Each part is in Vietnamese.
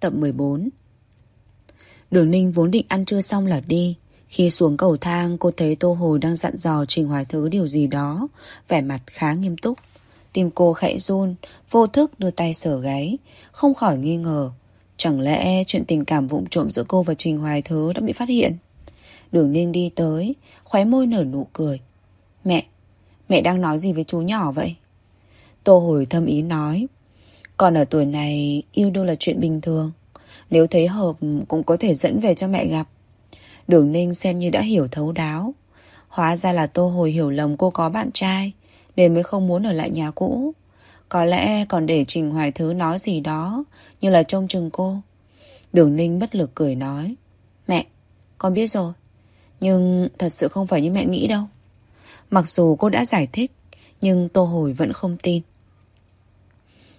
tập 14 Đường Ninh vốn định ăn trưa xong là đi. Khi xuống cầu thang cô thấy Tô Hồi đang dặn dò Trình Hoài Thứ điều gì đó. Vẻ mặt khá nghiêm túc. Tim cô khẽ run Vô thức đưa tay sờ gáy. Không khỏi nghi ngờ Chẳng lẽ chuyện tình cảm vụng trộm giữa cô và Trình Hoài Thứ đã bị phát hiện? Đường Ninh đi tới Khóe môi nở nụ cười. Mẹ, mẹ đang nói gì với chú nhỏ vậy? Tô Hồi thâm ý nói. Còn ở tuổi này yêu đương là chuyện bình thường. Nếu thấy hợp cũng có thể dẫn về cho mẹ gặp. Đường Ninh xem như đã hiểu thấu đáo. Hóa ra là Tô Hồi hiểu lầm cô có bạn trai Nên mới không muốn ở lại nhà cũ. Có lẽ còn để Trình Hoài Thứ nói gì đó Như là trông chừng cô. Đường Ninh bất lực cười nói Mẹ, con biết rồi Nhưng thật sự không phải như mẹ nghĩ đâu. Mặc dù cô đã giải thích Nhưng Tô Hồi vẫn không tin.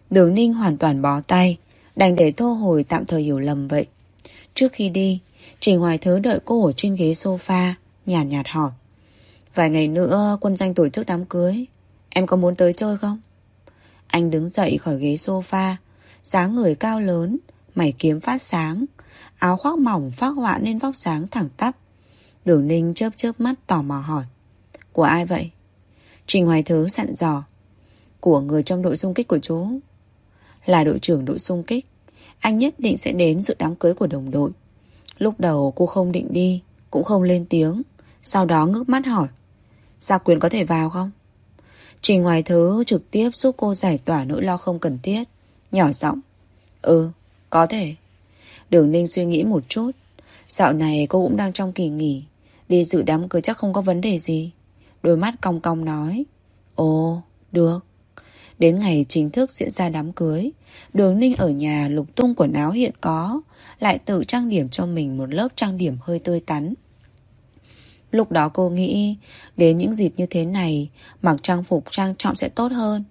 Đường Ninh hoàn toàn bó tay Đành để Tô Hồi tạm thời hiểu lầm vậy Trước khi đi Trình Hoài Thứ đợi cô ở trên ghế sofa Nhàn nhạt, nhạt hỏi Vài ngày nữa quân danh tổ chức đám cưới Em có muốn tới chơi không? Anh đứng dậy khỏi ghế sofa dáng người cao lớn Mày kiếm phát sáng Áo khoác mỏng phát họa nên vóc dáng thẳng tắp Đường Ninh chớp chớp mắt tò mò hỏi Của ai vậy? Trình Hoài Thứ sẵn dò Của người trong đội xung kích của chú là đội trưởng đội xung kích. Anh nhất định sẽ đến dự đám cưới của đồng đội. Lúc đầu cô không định đi Cũng không lên tiếng. Sau đó ngước mắt hỏi Gia Quyến có thể vào không? Trình ngoài Thứ trực tiếp giúp cô giải tỏa nỗi lo không cần thiết Nhỏ giọng Ừ, có thể. Đường Ninh suy nghĩ một chút Dạo này cô cũng đang trong kỳ nghỉ Đi dự đám cưới chắc không có vấn đề gì. Đôi mắt cong cong nói Ồ, được. Đến ngày chính thức diễn ra đám cưới, Đường Ninh ở nhà lục tung quần áo hiện có, Lại tự trang điểm cho mình một lớp trang điểm hơi tươi tắn. Lúc đó cô nghĩ, Đến những dịp như thế này, Mặc trang phục trang trọng sẽ tốt hơn.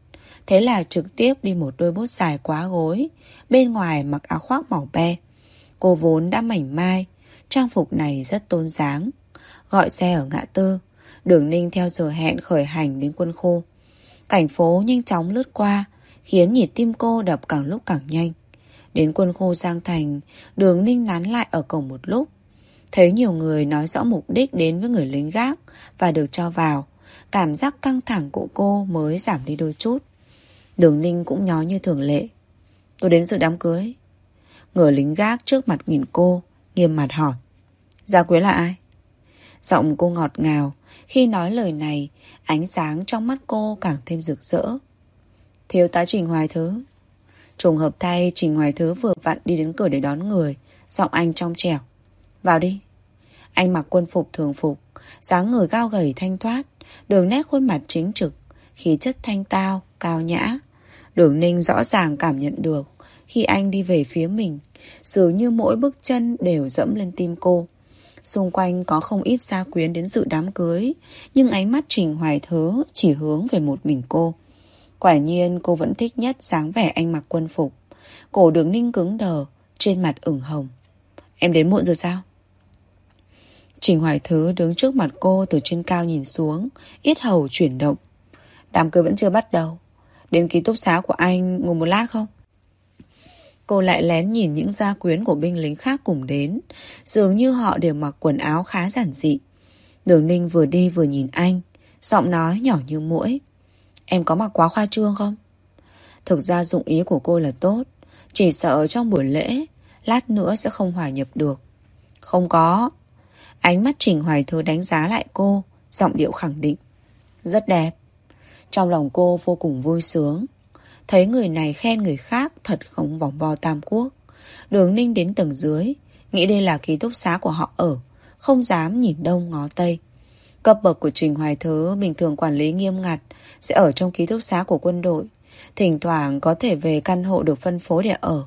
Thế là trực tiếp đi một đôi bút dài quá gối, Bên ngoài mặc áo khoác màu be. Cô vốn đã mảnh mai, Trang phục này rất tôn dáng. Gọi xe ở ngã tư, Đường Ninh theo giờ hẹn khởi hành đến quân khu. Cảnh phố nhanh chóng lướt qua, Khiến nhịp tim cô đập càng lúc càng nhanh. Đến quân khu Giang Thành, Đường Ninh nán lại ở cổng một lúc. Thấy nhiều người nói rõ mục đích đến với người lính gác Và được cho vào, Cảm giác căng thẳng của cô mới giảm đi đôi chút. Đường Ninh cũng nhó như thường lệ. Tôi đến dự đám cưới. Người lính gác trước mặt nhìn cô, Nghiêm mặt hỏi. Gia Quế là ai? Giọng cô ngọt ngào. Khi nói lời này Ánh sáng trong mắt cô càng thêm rực rỡ. Thiếu tá Trình Hoài Thứ. Trùng hợp thay Trình Hoài Thứ vừa vặn đi đến cửa để đón người. Giọng anh trong trẻo. Vào đi. Anh mặc quân phục thường phục dáng người cao gầy thanh thoát Đường nét khuôn mặt chính trực Khí chất thanh tao, cao nhã. Đường ninh rõ ràng cảm nhận được Khi anh đi về phía mình Dường như mỗi bước chân đều dẫm lên tim cô. Xung quanh có không ít gia quyến đến dự đám cưới, Nhưng ánh mắt Trình Hoài Thớ chỉ hướng về một mình cô. Quả nhiên, cô vẫn thích nhất dáng vẻ anh mặc quân phục. Cổ đường ninh cứng đờ, Trên mặt ửng hồng. Em đến muộn rồi sao? Trình Hoài Thứ đứng trước mặt cô từ trên cao nhìn xuống Ít hầu chuyển động. Đám cưới vẫn chưa bắt đầu. Đến ký túc xá của anh ngồi một lát không? Cô lại lén nhìn những gia quyến của binh lính khác cùng đến. Dường như họ đều mặc quần áo khá giản dị. Đường Ninh vừa đi vừa nhìn anh, Giọng nói nhỏ như mũi. Em có mặc quá khoa trương không? Thực ra dụng ý của cô là tốt, Chỉ sợ trong buổi lễ, Lát nữa sẽ không hòa nhập được. Không có. Ánh mắt Trình Hoài Thư đánh giá lại cô, Giọng điệu khẳng định. Rất đẹp. Trong lòng cô vô cùng vui sướng. Thấy người này khen người khác Thật không vòng vo tam quốc. Đường ninh đến tầng dưới, Nghĩ đây là ký túc xá của họ ở, Không dám nhìn đông ngó tây. Cấp bậc của Trình Hoài Thứ, Bình thường quản lý nghiêm ngặt, Sẽ ở trong ký túc xá của quân đội. Thỉnh thoảng có thể về căn hộ được phân phối để ở.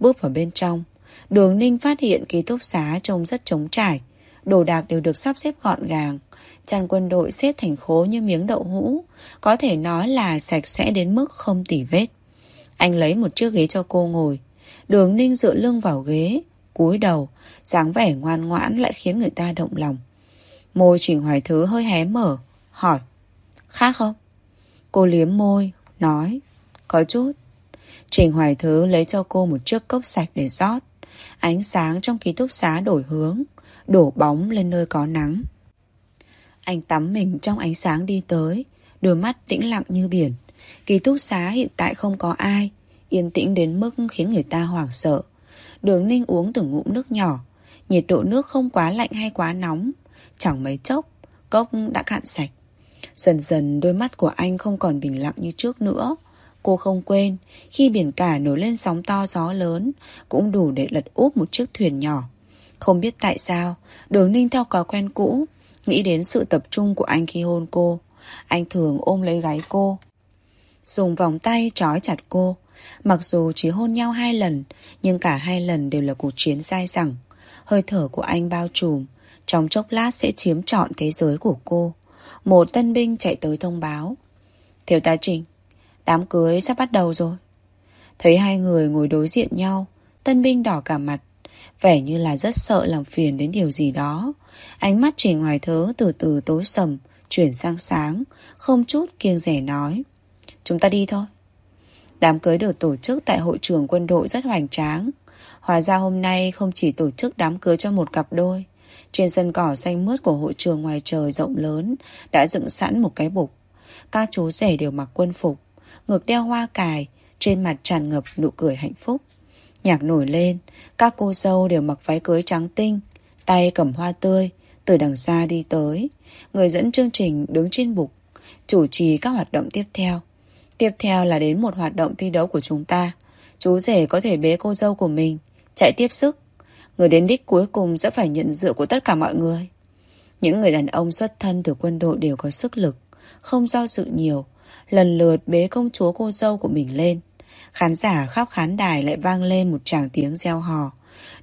Bước vào bên trong, Đường Ninh phát hiện ký túc xá trông rất trống trải Đồ đạc đều được sắp xếp gọn gàng. Chăn quân đội xếp thành khố như miếng đậu hũ Có thể nói là sạch sẽ đến mức không tỉ vết. Anh lấy một chiếc ghế cho cô ngồi. Đường ninh dựa lưng vào ghế cúi đầu dáng vẻ ngoan ngoãn lại khiến người ta động lòng. Môi Trình Hoài Thứ hơi hé mở Hỏi Khát không? Cô liếm môi Nói Có chút. Trình Hoài Thứ lấy cho cô một chiếc cốc sạch để rót. Ánh sáng trong ký túc xá đổi hướng, đổ bóng lên nơi có nắng. Anh tắm mình trong ánh sáng đi tới, đôi mắt tĩnh lặng như biển. Ký túc xá hiện tại không có ai, yên tĩnh đến mức khiến người ta hoảng sợ. Đường ninh uống từng ngụm nước nhỏ, nhiệt độ nước không quá lạnh hay quá nóng. Chẳng mấy chốc, cốc đã cạn sạch. Dần dần đôi mắt của anh không còn bình lặng như trước nữa. Cô không quên, khi biển cả nổi lên sóng to gió lớn, cũng đủ để lật úp một chiếc thuyền nhỏ. Không biết tại sao, đường ninh theo có quen cũ, nghĩ đến sự tập trung của anh khi hôn cô. Anh thường ôm lấy gáy cô, dùng vòng tay trói chặt cô. Mặc dù chỉ hôn nhau hai lần, nhưng cả hai lần đều là cuộc chiến dai dẳng. Hơi thở của anh bao trùm, trong chốc lát sẽ chiếm trọn thế giới của cô. Một tân binh chạy tới thông báo. Thiếu tá Trình, đám cưới sắp bắt đầu rồi. Thấy hai người ngồi đối diện nhau, tân binh đỏ cả mặt, vẻ như là rất sợ làm phiền đến điều gì đó. Ánh mắt Trình Hoài Thớ từ từ tối sầm, chuyển sang sáng, không chút kiêng rẻ nói. Chúng ta đi thôi. Đám cưới được tổ chức tại hội trường quân đội rất hoành tráng. Hóa ra hôm nay không chỉ tổ chức đám cưới cho một cặp đôi. Trên sân cỏ xanh mướt của hội trường ngoài trời rộng lớn đã dựng sẵn một cái bục. Các chú rể đều mặc quân phục, ngực đeo hoa cài, trên mặt tràn ngập nụ cười hạnh phúc. Nhạc nổi lên, các cô dâu đều mặc váy cưới trắng tinh, tay cầm hoa tươi, từ đằng xa đi tới. Người dẫn chương trình đứng trên bục, chủ trì các hoạt động tiếp theo. Tiếp theo là đến một hoạt động thi đấu của chúng ta. Chú rể có thể bế cô dâu của mình, chạy tiếp sức. Người đến đích cuối cùng sẽ phải nhận dựa của tất cả mọi người. Những người đàn ông xuất thân từ quân đội đều có sức lực, không do dự nhiều, lần lượt bế công chúa cô dâu của mình lên. Khán giả khắp khán đài lại vang lên một tràng tiếng reo hò.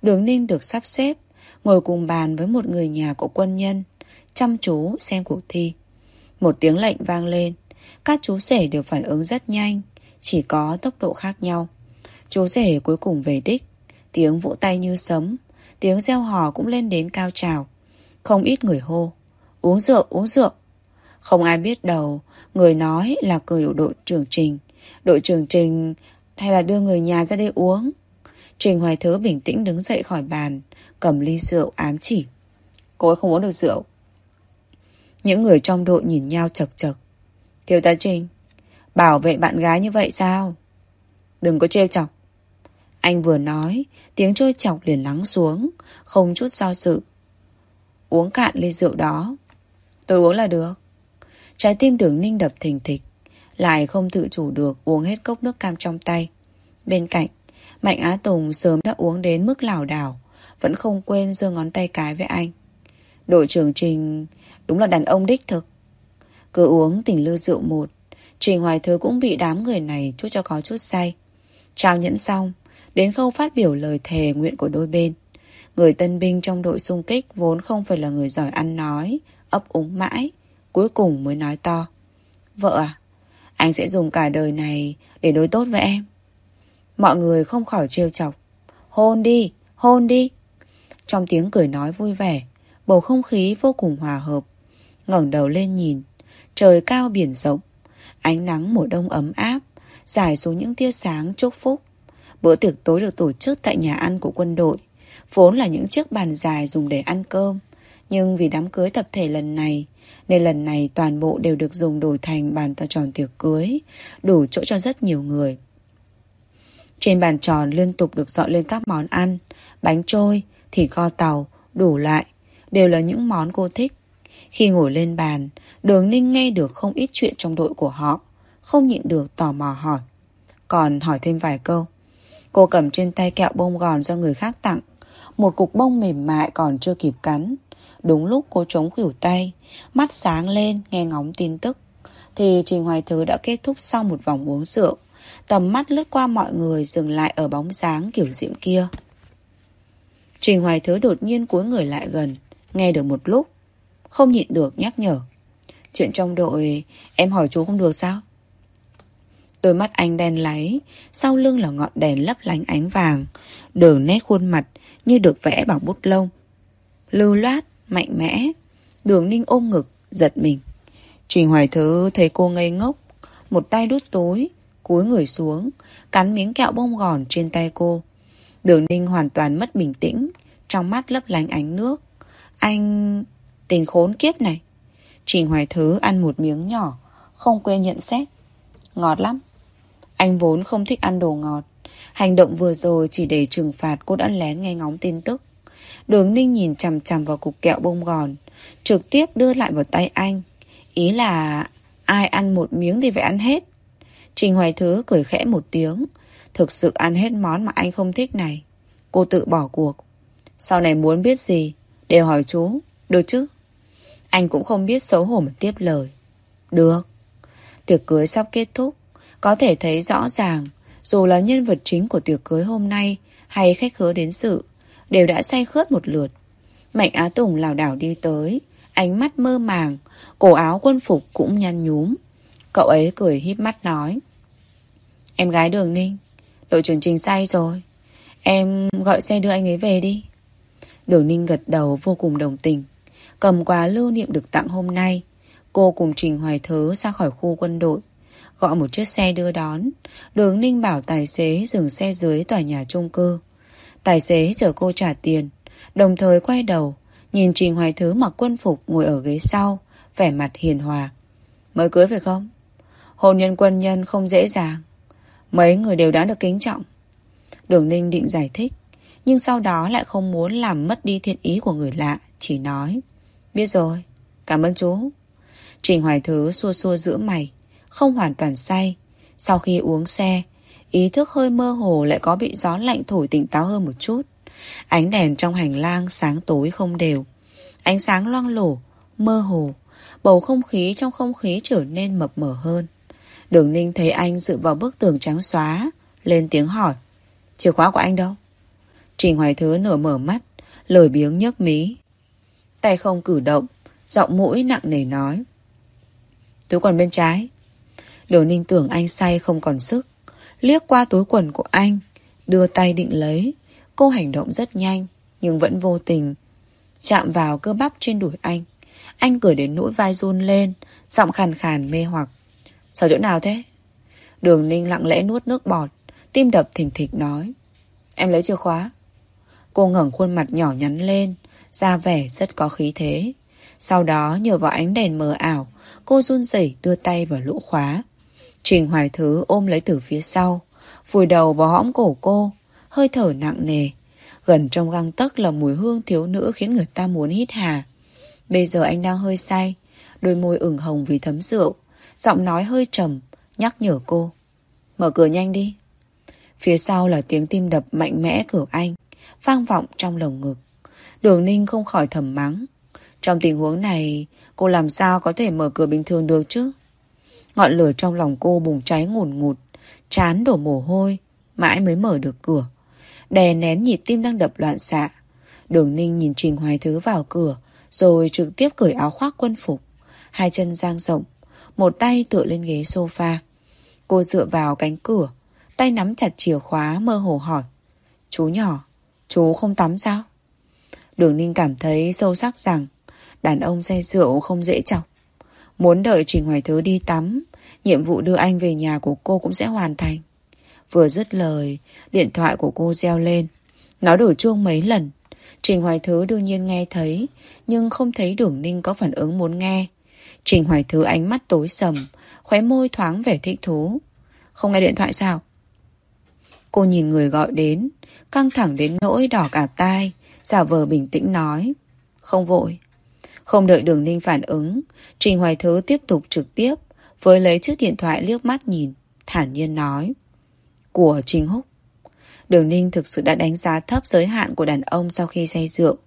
Đường Ninh được sắp xếp, ngồi cùng bàn với một người nhà của quân nhân, chăm chú xem cuộc thi. Một tiếng lệnh vang lên, các chú rể đều phản ứng rất nhanh, chỉ có tốc độ khác nhau. Chú rể cuối cùng về đích, tiếng vỗ tay như sấm, tiếng reo hò cũng lên đến cao trào. Không ít người hô, uống rượu, uống rượu. Không ai biết đầu, người nói là cười đội trưởng Trình. Đội trưởng Trình hay là đưa người nhà ra đây uống. Trình Hoài Thứ bình tĩnh đứng dậy khỏi bàn, cầm ly rượu ám chỉ. Cô ấy không uống được rượu. Những người trong đội nhìn nhau chật chật. Thiếu tá Trình, bảo vệ bạn gái như vậy sao? Đừng có trêu chọc. Anh vừa nói, tiếng trôi chọc liền lắng xuống, không chút do dự. Uống cạn ly rượu đó. Tôi uống là được. Trái tim đường ninh đập thình thịch, lại không tự chủ được uống hết cốc nước cam trong tay. Bên cạnh, Mạnh Á Tùng sớm đã uống đến mức lảo đảo, vẫn không quên giơ ngón tay cái với anh. Đội trưởng Trình đúng là đàn ông đích thực. Cứ uống tỉnh lư rượu một, Trình Hoài Thứ cũng bị đám người này chút cho có chút say. Trao nhẫn xong, đến khâu phát biểu lời thề nguyện của đôi bên. Người tân binh trong đội xung kích vốn không phải là người giỏi ăn nói, ấp úng mãi, cuối cùng mới nói to. Vợ à, anh sẽ dùng cả đời này để đối tốt với em. Mọi người không khỏi trêu chọc. Hôn đi, hôn đi. Trong tiếng cười nói vui vẻ, bầu không khí vô cùng hòa hợp. ngẩng đầu lên nhìn, trời cao biển rộng, ánh nắng mùa đông ấm áp, dài xuống những tia sáng chúc phúc. Bữa tiệc tối được tổ chức tại nhà ăn của quân đội, vốn là những chiếc bàn dài dùng để ăn cơm. Nhưng vì đám cưới tập thể lần này, nên lần này toàn bộ đều được dùng đổi thành bàn to tròn tiệc cưới, đủ chỗ cho rất nhiều người. Trên bàn tròn liên tục được dọn lên các món ăn, bánh trôi, thịt kho tàu, đủ lại, đều là những món cô thích. Khi ngồi lên bàn, đường ninh nghe được không ít chuyện trong đội của họ, không nhịn được tò mò hỏi. Còn hỏi thêm vài câu. Cô cầm trên tay kẹo bông gòn do người khác tặng, một cục bông mềm mại còn chưa kịp cắn. Đúng lúc cô chống khỉu tay, mắt sáng lên nghe ngóng tin tức, thì Trình Hoài Thứ đã kết thúc sau một vòng uống rượu. Tầm mắt lướt qua mọi người dừng lại ở bóng dáng kiểu diễm kia. Trình Hoài Thứ đột nhiên cúi người lại gần, nghe được một lúc, không nhịn được nhắc nhở. Chuyện trong đội em hỏi chú không được sao? Đôi mắt anh đen láy, sau lưng là ngọn đèn lấp lánh ánh vàng, đường nét khuôn mặt như được vẽ bằng bút lông. Lưu loát, mạnh mẽ, đường ninh ôm ngực, giật mình. Trình Hoài Thứ thấy cô ngây ngốc, một tay đút túi, cúi người xuống, cắn miếng kẹo bông gòn trên tay cô. Đường ninh hoàn toàn mất bình tĩnh, trong mắt lấp lánh ánh nước. Anh... tình khốn kiếp này. Trình Hoài Thứ ăn một miếng nhỏ, không quên nhận xét. Ngọt lắm. Anh vốn không thích ăn đồ ngọt. Hành động vừa rồi chỉ để trừng phạt cô đã lén nghe ngóng tin tức. Đường ninh nhìn chằm chằm vào cục kẹo bông gòn, trực tiếp đưa lại vào tay anh. Ý là ai ăn một miếng thì phải ăn hết. Trình Hoài Thứ cười khẽ một tiếng. Thực sự ăn hết món mà anh không thích này. Cô tự bỏ cuộc. Sau này muốn biết gì, đều hỏi chú. Được chứ? Anh cũng không biết xấu hổ mà tiếp lời. Được. Tiệc cưới sắp kết thúc. Có thể thấy rõ ràng, dù là nhân vật chính của tiệc cưới hôm nay hay khách khứa đến sự, đều đã say khướt một lượt. Mạnh Á Tùng lảo đảo đi tới, ánh mắt mơ màng, cổ áo quân phục cũng nhăn nhúm. Cậu ấy cười híp mắt nói. Em gái Đường Ninh, đội trưởng Trình say rồi. Em gọi xe đưa anh ấy về đi. Đường Ninh gật đầu vô cùng đồng tình. Cầm quà lưu niệm được tặng hôm nay, cô cùng Trình Hoài Thứ ra khỏi khu quân đội. Gọi một chiếc xe đưa đón. Đường Ninh bảo tài xế dừng xe dưới tòa nhà trung cư. Tài xế chở cô trả tiền, đồng thời quay đầu, nhìn Trình Hoài Thứ mặc quân phục ngồi ở ghế sau, vẻ mặt hiền hòa. Mới cưới phải không? Hôn nhân quân nhân không dễ dàng. Mấy người đều đã được kính trọng. Đường Ninh định giải thích, nhưng sau đó lại không muốn làm mất đi thiện ý của người lạ, chỉ nói. Biết rồi, cảm ơn chú. Trình Hoài Thứ xua xua giữa mày, không hoàn toàn say. Sau khi uống xe, ý thức hơi mơ hồ lại có bị gió lạnh thổi tỉnh táo hơn một chút. Ánh đèn trong hành lang sáng tối không đều. Ánh sáng loang lổ, mơ hồ. Bầu không khí trong không khí trở nên mập mờ hơn. Đường Ninh thấy anh dựa vào bức tường trắng xóa, lên tiếng hỏi. Chìa khóa của anh đâu? Trình Hoài Thứ nửa mở mắt, lời biếng nhấc mí. Tay không cử động, giọng mũi nặng nề nói. Túi quần bên trái. Đường Ninh tưởng anh say không còn sức. Liếc qua túi quần của anh, đưa tay định lấy. Cô hành động rất nhanh, nhưng vẫn vô tình. Chạm vào cơ bắp trên đùi anh. Anh cười đến nỗi vai run lên, giọng khàn khàn mê hoặc. Sao chỗ nào thế? Đường Ninh lặng lẽ nuốt nước bọt, tim đập thình thịch nói. Em lấy chìa khóa. Cô ngẩng khuôn mặt nhỏ nhắn lên, ra vẻ rất có khí thế. Sau đó nhờ vào ánh đèn mờ ảo, cô run rẩy đưa tay vào lỗ khóa. Trình Hoài Thứ ôm lấy từ phía sau, vùi đầu vào hõm cổ cô, hơi thở nặng nề. Gần trong găng tấc là mùi hương thiếu nữ khiến người ta muốn hít hà. Bây giờ anh đang hơi say, đôi môi ửng hồng vì thấm rượu, giọng nói hơi trầm, nhắc nhở cô. Mở cửa nhanh đi. Phía sau là tiếng tim đập mạnh mẽ của anh, vang vọng trong lồng ngực. Đường Ninh không khỏi thầm mắng. Trong tình huống này, cô làm sao có thể mở cửa bình thường được chứ? Ngọn lửa trong lòng cô bùng cháy ngùn ngụt, chán đổ mồ hôi, mãi mới mở được cửa. Đè nén nhịp tim đang đập loạn xạ. Đường Ninh nhìn Trình Hoài Thứ vào cửa, rồi trực tiếp cởi áo khoác quân phục. Hai chân giang rộng, một tay tựa lên ghế sofa. Cô dựa vào cánh cửa, tay nắm chặt chìa khóa mơ hồ hỏi. Chú nhỏ, chú không tắm sao? Đường Ninh cảm thấy sâu sắc rằng đàn ông say rượu không dễ chọc. Muốn đợi Trình Hoài Thứ đi tắm, nhiệm vụ đưa anh về nhà của cô cũng sẽ hoàn thành. Vừa dứt lời, điện thoại của cô reo lên. Nó đổ chuông mấy lần. Trình Hoài Thứ đương nhiên nghe thấy, nhưng không thấy Đường Ninh có phản ứng muốn nghe. Trình Hoài Thứ ánh mắt tối sầm, khóe môi thoáng vẻ thích thú. Không nghe điện thoại sao? Cô nhìn người gọi đến, căng thẳng đến nỗi đỏ cả tai, giả vờ bình tĩnh nói. Không vội. Không đợi đường ninh phản ứng, Trình Hoài Thứ tiếp tục trực tiếp, với lấy chiếc điện thoại liếc mắt nhìn, thản nhiên nói. Của Trình Húc. Đường ninh thực sự đã đánh giá thấp giới hạn của đàn ông sau khi say rượu.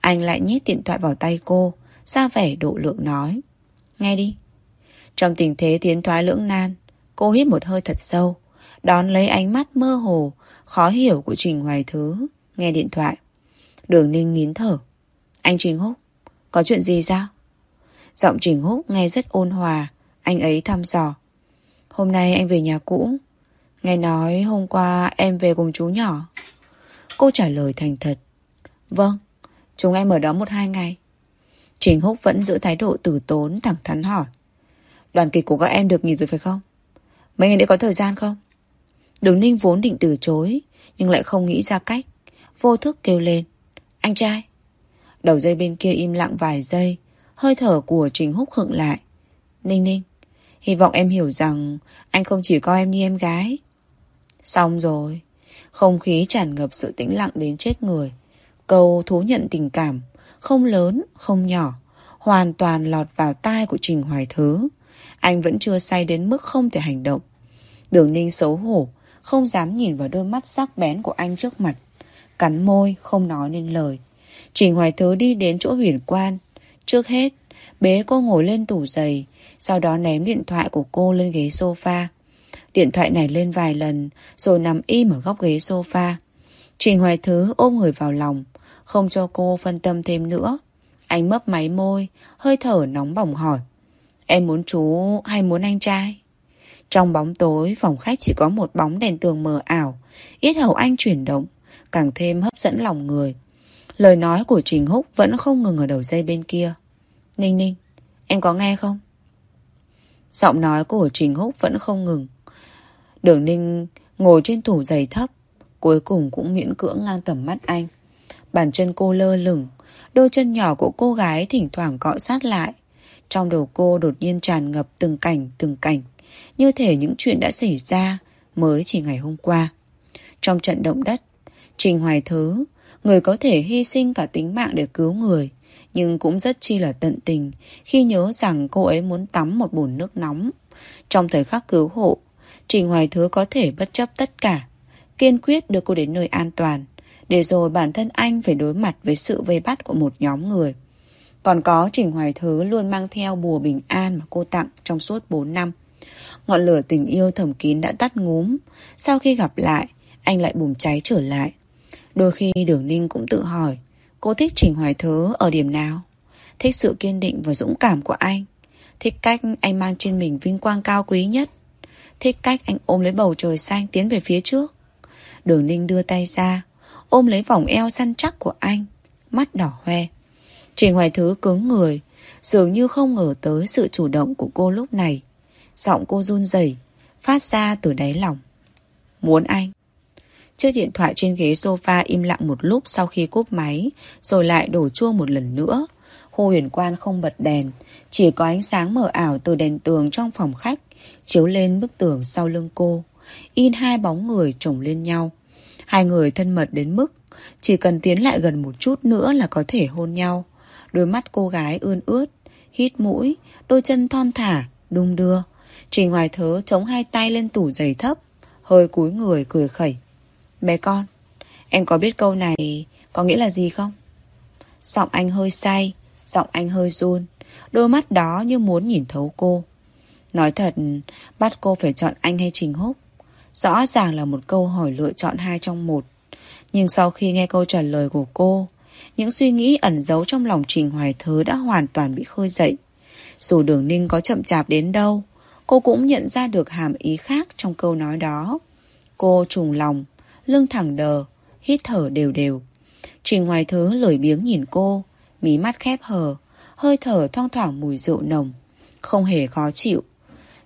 Anh lại nhét điện thoại vào tay cô, ra vẻ độ lượng nói. Nghe đi. Trong tình thế tiến thoái lưỡng nan, cô hít một hơi thật sâu, đón lấy ánh mắt mơ hồ, khó hiểu của Trình Hoài Thứ, nghe điện thoại. Đường Ninh nín thở. Anh Trình Húc, có chuyện gì sao? Giọng Trình Húc nghe rất ôn hòa, anh ấy thăm dò. Hôm nay anh về nhà cũ. Nghe nói hôm qua em về cùng chú nhỏ. Cô trả lời thành thật. Vâng, chúng em ở đó một hai ngày. Trình Húc vẫn giữ thái độ tử tốn thẳng thắn hỏi. Đoàn kịch của các em được nghỉ rồi phải không? Mấy ngày để có thời gian không? Đường ninh vốn định từ chối Nhưng lại không nghĩ ra cách Vô thức kêu lên Anh trai Đầu dây bên kia im lặng vài giây. Hơi thở của Trình Húc khựng lại. Ninh ninh Hy vọng em hiểu rằng Anh không chỉ coi em như em gái. Xong rồi. Không khí tràn ngập sự tĩnh lặng đến chết người. Câu thú nhận tình cảm Không lớn, không nhỏ Hoàn toàn lọt vào tai của Trình Hoài Thứ. Anh vẫn chưa say đến mức không thể hành động. Đường ninh xấu hổ Không dám nhìn vào đôi mắt sắc bén của anh trước mặt. Cắn môi không nói nên lời. Trình Hoài Thứ đi đến chỗ huyền quan. Trước hết, Bế cô ngồi lên tủ giày, Sau đó ném điện thoại của cô lên ghế sofa. Điện thoại này lên vài lần, Rồi nằm im ở góc ghế sofa. Trình Hoài Thứ ôm người vào lòng, Không cho cô phân tâm thêm nữa. Anh mấp máy môi, Hơi thở nóng bỏng hỏi, Em muốn chú hay muốn anh trai? Trong bóng tối, Phòng khách chỉ có một bóng đèn tường mờ ảo Yết hầu anh chuyển động, Càng thêm hấp dẫn lòng người. Lời nói của Trình Húc vẫn không ngừng ở đầu dây bên kia. Ninh ninh, Em có nghe không? Giọng nói của Trình Húc vẫn không ngừng. Đường ninh ngồi trên tủ giày thấp, Cuối cùng cũng miễn cưỡng ngang tầm mắt anh. Bàn chân cô lơ lửng, Đôi chân nhỏ của cô gái thỉnh thoảng cọ sát lại. Trong đầu cô đột nhiên tràn ngập từng cảnh từng cảnh, Như thể những chuyện đã xảy ra Mới chỉ ngày hôm qua. Trong trận động đất, Trình Hoài Thứ Người có thể hy sinh cả tính mạng để cứu người, Nhưng cũng rất chi là tận tình Khi nhớ rằng cô ấy muốn tắm một bồn nước nóng. Trong thời khắc cứu hộ, Trình Hoài Thứ có thể bất chấp tất cả, Kiên quyết đưa cô đến nơi an toàn, Để rồi bản thân anh phải đối mặt Với sự vây bắt của một nhóm người. Còn có Trình Hoài Thứ luôn mang theo bùa bình an Mà cô tặng trong suốt 4 năm. Ngọn lửa tình yêu thầm kín đã tắt ngúm. Sau khi gặp lại, Anh lại bùng cháy trở lại. Đôi khi Đường Ninh cũng tự hỏi, Cô thích Trình Hoài Thứ ở điểm nào? Thích sự kiên định và dũng cảm của anh? Thích cách anh mang trên mình vinh quang cao quý nhất? Thích cách anh ôm lấy bầu trời xanh tiến về phía trước? Đường Ninh đưa tay ra, Ôm lấy vòng eo săn chắc của anh, Mắt đỏ hoe. Trình Hoài Thứ cứng người, Dường như không ngờ tới sự chủ động của cô lúc này. Giọng cô run rẩy, Phát ra từ đáy lòng. Muốn anh Chiếc điện thoại trên ghế sofa im lặng một lúc sau khi cúp máy, rồi lại đổ chuông một lần nữa. Hồ huyền quan không bật đèn, chỉ có ánh sáng mờ ảo từ đèn tường trong phòng khách, chiếu lên bức tường sau lưng cô. In hai bóng người chồng lên nhau. Hai người thân mật đến mức, chỉ cần tiến lại gần một chút nữa là có thể hôn nhau. Đôi mắt cô gái ươn ướt, hít mũi, đôi chân thon thả, đung đưa. Trình Hoài Thớ chống hai tay lên tủ giày thấp, hơi cúi người cười khẩy. Bé con, em có biết câu này có nghĩa là gì không? Giọng anh hơi say, giọng anh hơi run. Đôi mắt đó như muốn nhìn thấu cô. Nói thật, bắt cô phải chọn anh hay Trình Húc. Rõ ràng là một câu hỏi lựa chọn hai trong một. Nhưng sau khi nghe câu trả lời của cô, những suy nghĩ ẩn giấu trong lòng Trình Hoài Thớ đã hoàn toàn bị khơi dậy. Dù đường ninh có chậm chạp đến đâu, cô cũng nhận ra được hàm ý khác trong câu nói đó. Cô trùng lòng, lưng thẳng đờ, hít thở đều đều. Trình Hoài Thứ lười biếng nhìn cô, mí mắt khép hờ, hơi thở thoang thoảng mùi rượu nồng, không hề khó chịu.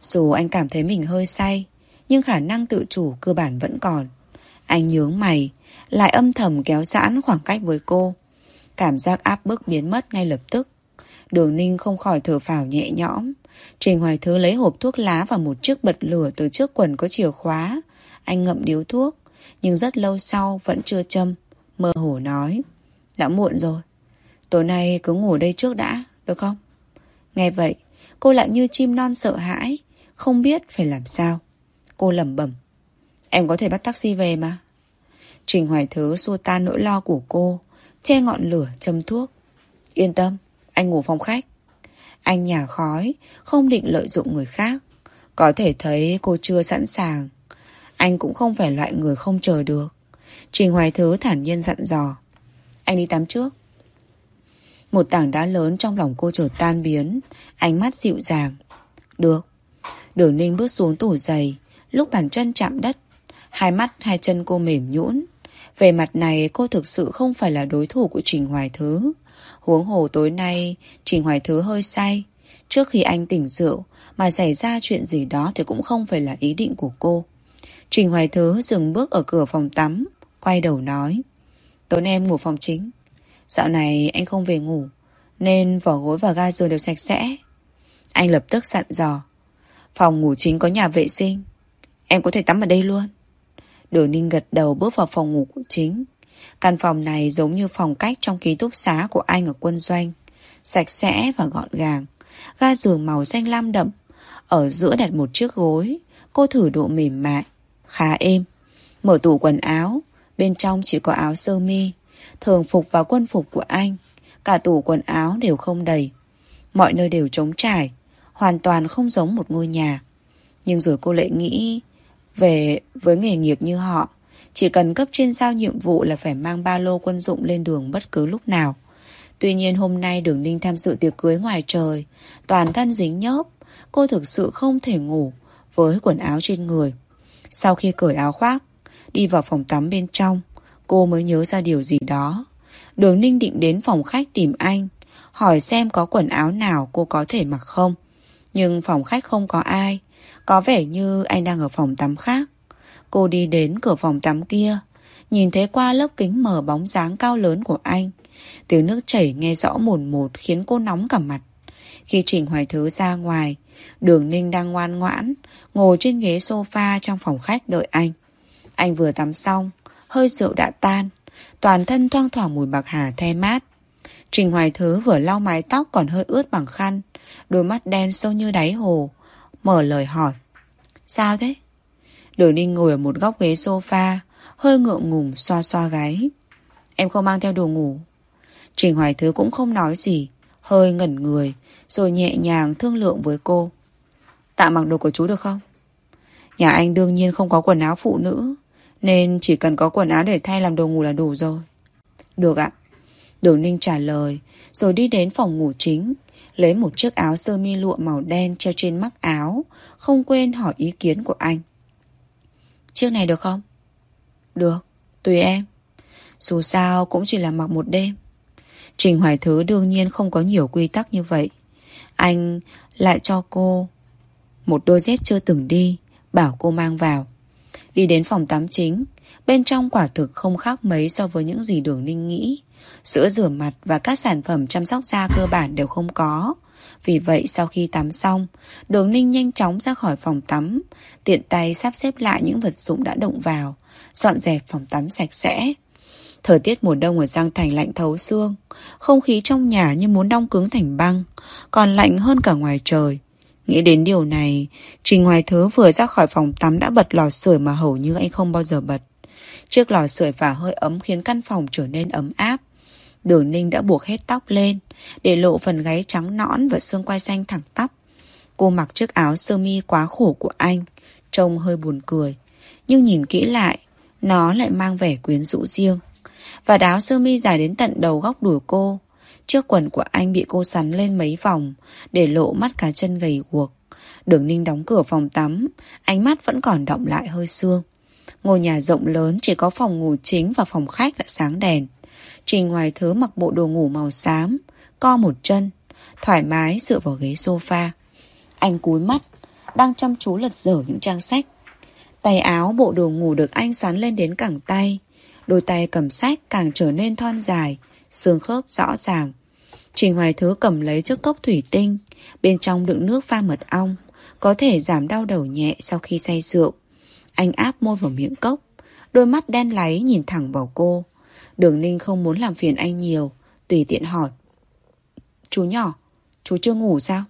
Dù anh cảm thấy mình hơi say, nhưng khả năng tự chủ cơ bản vẫn còn. Anh nhướng mày, lại âm thầm kéo giãn khoảng cách với cô. Cảm giác áp bức biến mất ngay lập tức. Đường Ninh không khỏi thở phào nhẹ nhõm. Trình Hoài Thứ lấy hộp thuốc lá và một chiếc bật lửa từ trước quần có chìa khóa. Anh ngậm điếu thuốc, nhưng rất lâu sau vẫn chưa châm. Mơ hồ nói. Đã muộn rồi. Tối nay cứ ngủ đây trước đã, được không? Nghe vậy, cô lại như chim non sợ hãi, không biết phải làm sao. Cô lẩm bẩm. Em có thể bắt taxi về mà. Trình Hoài Thứ xua tan nỗi lo của cô, che ngọn lửa châm thuốc. Yên tâm, anh ngủ phòng khách. Anh nhả khói, không định lợi dụng người khác. Có thể thấy cô chưa sẵn sàng anh cũng không phải loại người không chờ được. Trình Hoài Thứ thản nhiên dặn dò. Anh đi tắm trước. Một tảng đá lớn trong lòng cô trở tan biến, Ánh mắt dịu dàng. Được. Đường ninh bước xuống tủ giày, Lúc bàn chân chạm đất, Hai mắt, hai chân cô mềm nhũn. Về mặt này, cô thực sự không phải là đối thủ của Trình Hoài Thứ. Huống hồ tối nay, Trình Hoài Thứ hơi say. Trước khi anh tỉnh rượu, mà xảy ra chuyện gì đó thì cũng không phải là ý định của cô. Trình Hoài Thứ dừng bước ở cửa phòng tắm, quay đầu nói. Tối em ngủ phòng chính. Dạo này anh không về ngủ, nên vỏ gối và ga giường đều sạch sẽ. Anh lập tức dặn dò. Phòng ngủ chính có nhà vệ sinh. Em có thể tắm ở đây luôn. Đường Ninh gật đầu bước vào phòng ngủ của chính. Căn phòng này giống như phòng cách trong ký túc xá của anh ở quân doanh. Sạch sẽ và gọn gàng. Ga giường màu xanh lam đậm. Ở giữa đặt một chiếc gối. Cô thử độ mềm mại. Khá êm. Mở tủ quần áo. Bên trong chỉ có áo sơ mi. Thường phục và quân phục của anh. Cả tủ quần áo đều không đầy. Mọi nơi đều trống trải. Hoàn toàn không giống một ngôi nhà. Nhưng rồi cô lại nghĩ về với nghề nghiệp như họ, chỉ cần cấp trên giao nhiệm vụ là phải mang ba lô quân dụng lên đường bất cứ lúc nào. Tuy nhiên hôm nay Đường Ninh tham dự tiệc cưới ngoài trời, toàn thân dính nhớp, cô thực sự không thể ngủ với quần áo trên người. Sau khi cởi áo khoác, đi vào phòng tắm bên trong, cô mới nhớ ra điều gì đó. Đường Ninh định đến phòng khách tìm anh, hỏi xem có quần áo nào cô có thể mặc không. Nhưng phòng khách không có ai, có vẻ như anh đang ở phòng tắm khác. Cô đi đến cửa phòng tắm kia, nhìn thấy qua lớp kính mờ bóng dáng cao lớn của anh. Tiếng nước chảy nghe rõ mồn một khiến cô nóng cả mặt. Khi Trình Hoài Thứ ra ngoài, Đường Ninh đang ngoan ngoãn, ngồi trên ghế sofa trong phòng khách đợi anh. Anh vừa tắm xong, hơi rượu đã tan, toàn thân thoang thoảng mùi bạc hà the mát. Trình Hoài Thứ vừa lau mái tóc còn hơi ướt bằng khăn, đôi mắt đen sâu như đáy hồ, mở lời hỏi. Sao thế? Đường Ninh ngồi ở một góc ghế sofa, hơi ngượng ngùng xoa xoa gáy. Em không mang theo đồ ngủ. Trình Hoài Thứ cũng không nói gì, hơi ngẩn người, rồi nhẹ nhàng thương lượng với cô. Tạm mặc đồ của chú được không? Nhà anh đương nhiên không có quần áo phụ nữ, nên chỉ cần có quần áo để thay làm đồ ngủ là đủ rồi. Được ạ. Đường Ninh trả lời, rồi đi đến phòng ngủ chính, lấy một chiếc áo sơ mi lụa màu đen treo trên mắc áo, không quên hỏi ý kiến của anh. Chiếc này được không? Được, tùy em. Dù sao cũng chỉ là mặc một đêm. Trình Hoài Thứ đương nhiên không có nhiều quy tắc như vậy. Anh lại cho cô một đôi dép chưa từng đi, bảo cô mang vào. Đi đến phòng tắm chính, bên trong quả thực không khác mấy so với những gì đường ninh nghĩ. Sữa rửa mặt và các sản phẩm chăm sóc da cơ bản đều không có. Vì vậy sau khi tắm xong, đường ninh nhanh chóng ra khỏi phòng tắm, tiện tay sắp xếp lại những vật dụng đã động vào, dọn dẹp phòng tắm sạch sẽ. Thời tiết mùa đông ở Giang Thành lạnh thấu xương, không khí trong nhà như muốn đông cứng thành băng, còn lạnh hơn cả ngoài trời. Nghĩ đến điều này, Trình Hoài Thứ vừa ra khỏi phòng tắm đã bật lò sưởi mà hầu như anh không bao giờ bật. Chiếc lò sưởi và hơi ấm khiến căn phòng trở nên ấm áp. Đường ninh đã buộc hết tóc lên, để lộ phần gáy trắng nõn và xương quai xanh thẳng tắp. Cô mặc chiếc áo sơ mi quá khổ của anh, trông hơi buồn cười. Nhưng nhìn kỹ lại, nó lại mang vẻ quyến rũ riêng. Và áo sơ mi dài đến tận đầu góc đùi cô. Chiếc quần của anh bị cô sắn lên mấy vòng, để lộ mắt cá chân gầy guộc. Đường ninh đóng cửa phòng tắm, ánh mắt vẫn còn động lại hơi sương. Ngôi nhà rộng lớn chỉ có phòng ngủ chính và phòng khách đã sáng đèn. Trình ngoài Thứ mặc bộ đồ ngủ màu xám, co một chân, thoải mái dựa vào ghế sofa. Anh cúi mắt, đang chăm chú lật dở những trang sách. Tay áo bộ đồ ngủ được anh sắn lên đến cẳng tay. Đôi tay cầm sách càng trở nên thon dài, xương khớp rõ ràng. Trình Hoài Thứ cầm lấy chiếc cốc thủy tinh, bên trong đựng nước pha mật ong, có thể giảm đau đầu nhẹ sau khi say rượu. Anh áp môi vào miệng cốc, đôi mắt đen láy nhìn thẳng vào cô. Đường Ninh không muốn làm phiền anh nhiều, tùy tiện hỏi. Chú nhỏ, chú chưa ngủ sao?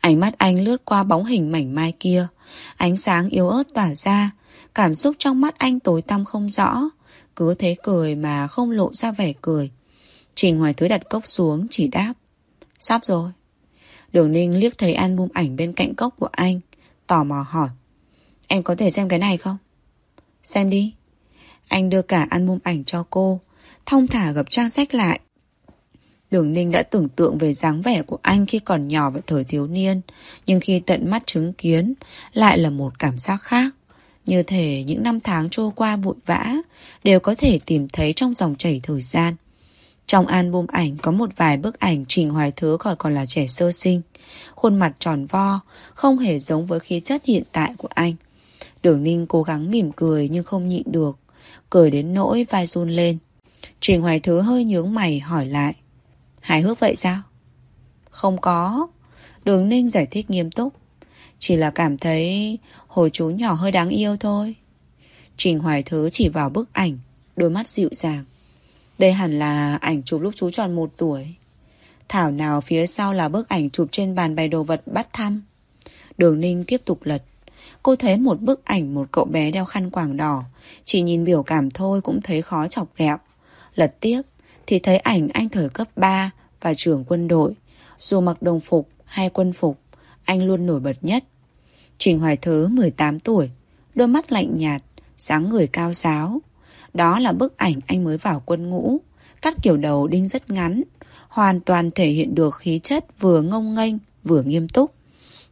Ánh mắt anh lướt qua bóng hình mảnh mai kia, ánh sáng yếu ớt tỏa ra, cảm xúc trong mắt anh tối tăm không rõ, cứ thế cười mà không lộ ra vẻ cười. Trình Hoài Thứ đặt cốc xuống chỉ đáp. Sắp rồi. Đường Ninh liếc thấy album ảnh bên cạnh cốc của anh, tò mò hỏi. Em có thể xem cái này không? Xem đi. Anh đưa cả album ảnh cho cô, thông thả gập trang sách lại. Đường Ninh đã tưởng tượng về dáng vẻ của anh khi còn nhỏ và thời thiếu niên, nhưng khi tận mắt chứng kiến, lại là một cảm giác khác. Như thể những năm tháng trôi qua vội vã, đều có thể tìm thấy trong dòng chảy thời gian. Trong album ảnh có một vài bức ảnh Trình Hoài Thứ khỏi còn là trẻ sơ sinh. Khuôn mặt tròn vo, không hề giống với khí chất hiện tại của anh. Đường Ninh cố gắng mỉm cười nhưng không nhịn được. Cười đến nỗi vai run lên. Trình Hoài Thứ hơi nhướng mày hỏi lại. Hài hước vậy sao? Không có. Đường Ninh giải thích nghiêm túc. Chỉ là cảm thấy hồi chú nhỏ hơi đáng yêu thôi. Trình Hoài Thứ chỉ vào bức ảnh, đôi mắt dịu dàng. Đây hẳn là ảnh chụp lúc chú tròn một tuổi. Thảo nào phía sau là bức ảnh chụp trên bàn bày đồ vật bắt thăm. Đường Ninh tiếp tục lật. Cô thấy một bức ảnh một cậu bé đeo khăn quàng đỏ. Chỉ nhìn biểu cảm thôi cũng thấy khó chọc ghẹo. Lật tiếp thì thấy ảnh anh thời cấp 3 và trưởng quân đội. Dù mặc đồng phục hay quân phục, anh luôn nổi bật nhất. Trình Hoài Thứ 18 tuổi, đôi mắt lạnh nhạt, dáng người cao giáo. Đó là bức ảnh anh mới vào quân ngũ, cắt kiểu đầu đinh rất ngắn, hoàn toàn thể hiện được khí chất vừa ngông nghênh vừa nghiêm túc.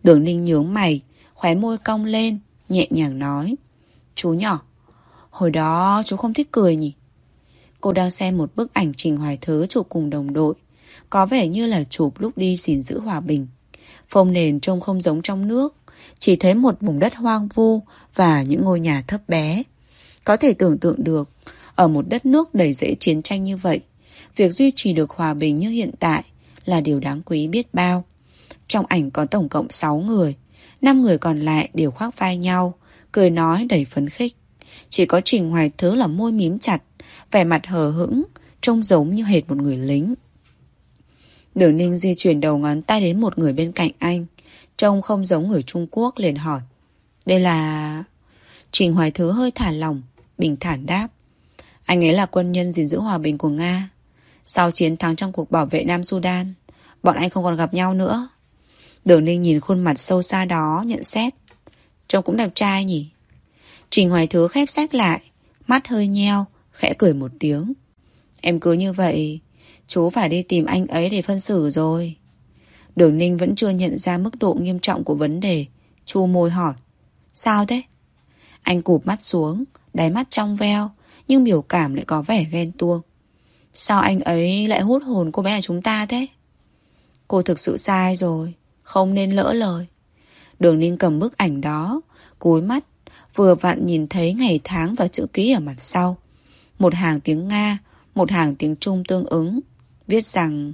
Đường Ninh nhướng mày, khóe môi cong lên, nhẹ nhàng nói. Chú nhỏ, hồi đó chú không thích cười nhỉ? Cô đang xem một bức ảnh Trình Hoài Thứ chụp cùng đồng đội. Có vẻ như là chụp lúc đi gìn giữ hòa bình. Phông nền trông không giống trong nước, chỉ thấy một vùng đất hoang vu và những ngôi nhà thấp bé. Có thể tưởng tượng được, ở một đất nước đầy dễ chiến tranh như vậy, việc duy trì được hòa bình như hiện tại là điều đáng quý biết bao. Trong ảnh có tổng cộng 6 người, 5 người còn lại đều khoác vai nhau, cười nói đầy phấn khích. Chỉ có Trình Hoài Thứ là môi mím chặt, vẻ mặt hờ hững, trông giống như hệt một người lính. Đường Ninh di chuyển đầu ngón tay đến một người bên cạnh anh, trông không giống người Trung Quốc liền hỏi. Đây là... Trình Hoài Thứ hơi thả lòng, bình thản đáp. Anh ấy là quân nhân gìn giữ hòa bình của Nga. Sau chiến thắng trong cuộc bảo vệ Nam Sudan, bọn anh không còn gặp nhau nữa. Đường Ninh nhìn khuôn mặt sâu xa đó, nhận xét. Trông cũng đẹp trai nhỉ? Trình Hoài Thứ khép sách lại, mắt hơi nheo, khẽ cười một tiếng. Em cứ như vậy, chú phải đi tìm anh ấy để phân xử rồi. Đường Ninh vẫn chưa nhận ra mức độ nghiêm trọng của vấn đề. Chu môi hỏi. Sao thế? Anh cụp mắt xuống, đáy mắt trong veo, nhưng biểu cảm lại có vẻ ghen tuông. Sao anh ấy lại hút hồn cô bé của chúng ta thế? Cô thực sự sai rồi, không nên lỡ lời. Đường Ninh cầm bức ảnh đó, cúi mắt, vừa vặn nhìn thấy ngày tháng và chữ ký ở mặt sau. Một hàng tiếng Nga, một hàng tiếng Trung tương ứng. Viết rằng,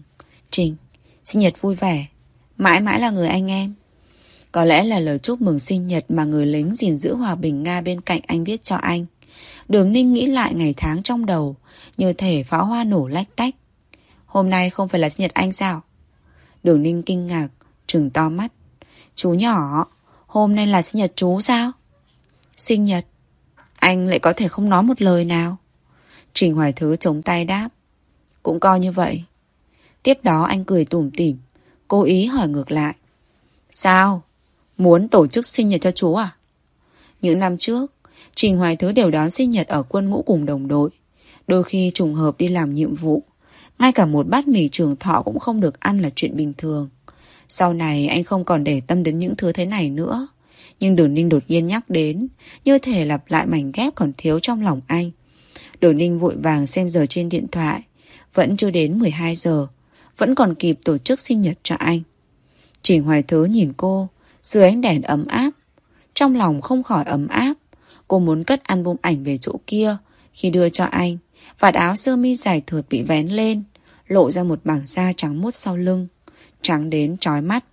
Trình, sinh nhật vui vẻ, mãi mãi là người anh em. Có lẽ là lời chúc mừng sinh nhật mà người lính gìn giữ hòa bình Nga bên cạnh anh viết cho anh. Đường Ninh nghĩ lại ngày tháng trong đầu, như thể pháo hoa nổ lách tách. Hôm nay không phải là sinh nhật anh sao? Đường Ninh kinh ngạc, trừng to mắt. Chú nhỏ, hôm nay là sinh nhật chú sao? Sinh nhật? Anh lại có thể không nói một lời nào. Trình Hoài Thứ chống tay đáp. Cũng coi như vậy. Tiếp đó anh cười tủm tỉm, cố ý hỏi ngược lại. Sao? Muốn tổ chức sinh nhật cho chú à? Những năm trước, Trình Hoài Thứ đều đón sinh nhật ở quân ngũ cùng đồng đội. Đôi khi trùng hợp đi làm nhiệm vụ. Ngay cả một bát mì trường thọ cũng không được ăn là chuyện bình thường. Sau này anh không còn để tâm đến những thứ thế này nữa. Nhưng Đường Ninh đột nhiên nhắc đến, như thể lặp lại mảnh ghép còn thiếu trong lòng anh. Đường Ninh vội vàng xem giờ trên điện thoại. Vẫn chưa đến 12 giờ. Vẫn còn kịp tổ chức sinh nhật cho anh. Trình Hoài Thứ nhìn cô, dưới ánh đèn ấm áp. Trong lòng không khỏi ấm áp. Cô muốn cất album ảnh về chỗ kia khi đưa cho anh. Vạt áo sơ mi dài thượt bị vén lên, lộ ra một bảng da trắng mốt sau lưng. Trắng đến trói mắt.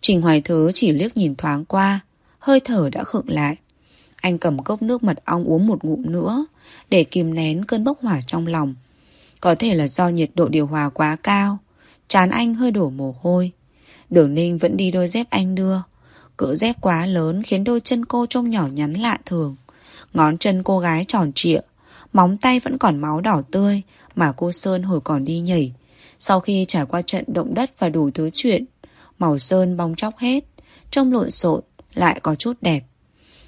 Trình Hoài Thứ chỉ liếc nhìn thoáng qua, hơi thở đã khựng lại. Anh cầm cốc nước mật ong uống một ngụm nữa, để kìm nén cơn bốc hỏa trong lòng. Có thể là do nhiệt độ điều hòa quá cao, chán anh hơi đổ mồ hôi. Đường Ninh vẫn đi đôi dép anh đưa. Cỡ dép quá lớn khiến đôi chân cô trông nhỏ nhắn lạ thường. Ngón chân cô gái tròn trịa, móng tay vẫn còn máu đỏ tươi mà cô Sơn hồi còn đi nhảy. Sau khi trải qua trận động đất và đủ thứ chuyện, màu sơn bong chóc hết, trông lộn xộn, lại có chút đẹp.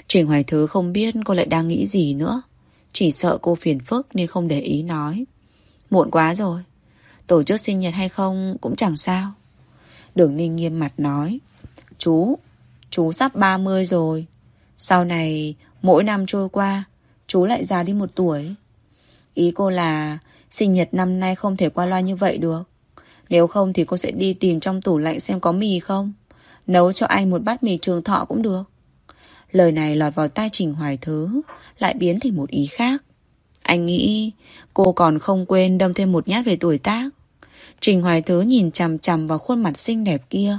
Trình Hoài Thứ không biết cô lại đang nghĩ gì nữa. Chỉ sợ cô phiền phức nên không để ý nói. Muộn quá rồi. Tổ chức sinh nhật hay không cũng chẳng sao. Đường Ninh nghiêm mặt nói. Chú, chú sắp 30 rồi. Sau này, mỗi năm trôi qua, chú lại già đi một tuổi. Ý cô là sinh nhật năm nay không thể qua loa như vậy được. Nếu không thì cô sẽ đi tìm trong tủ lạnh xem có mì không. Nấu cho anh một bát mì trường thọ cũng được. Lời này lọt vào tai Trình Hoài Thứ, lại biến thành một ý khác. Anh nghĩ cô còn không quên đâm thêm một nhát về tuổi tác. Trình Hoài Thứ nhìn chằm chằm vào khuôn mặt xinh đẹp kia,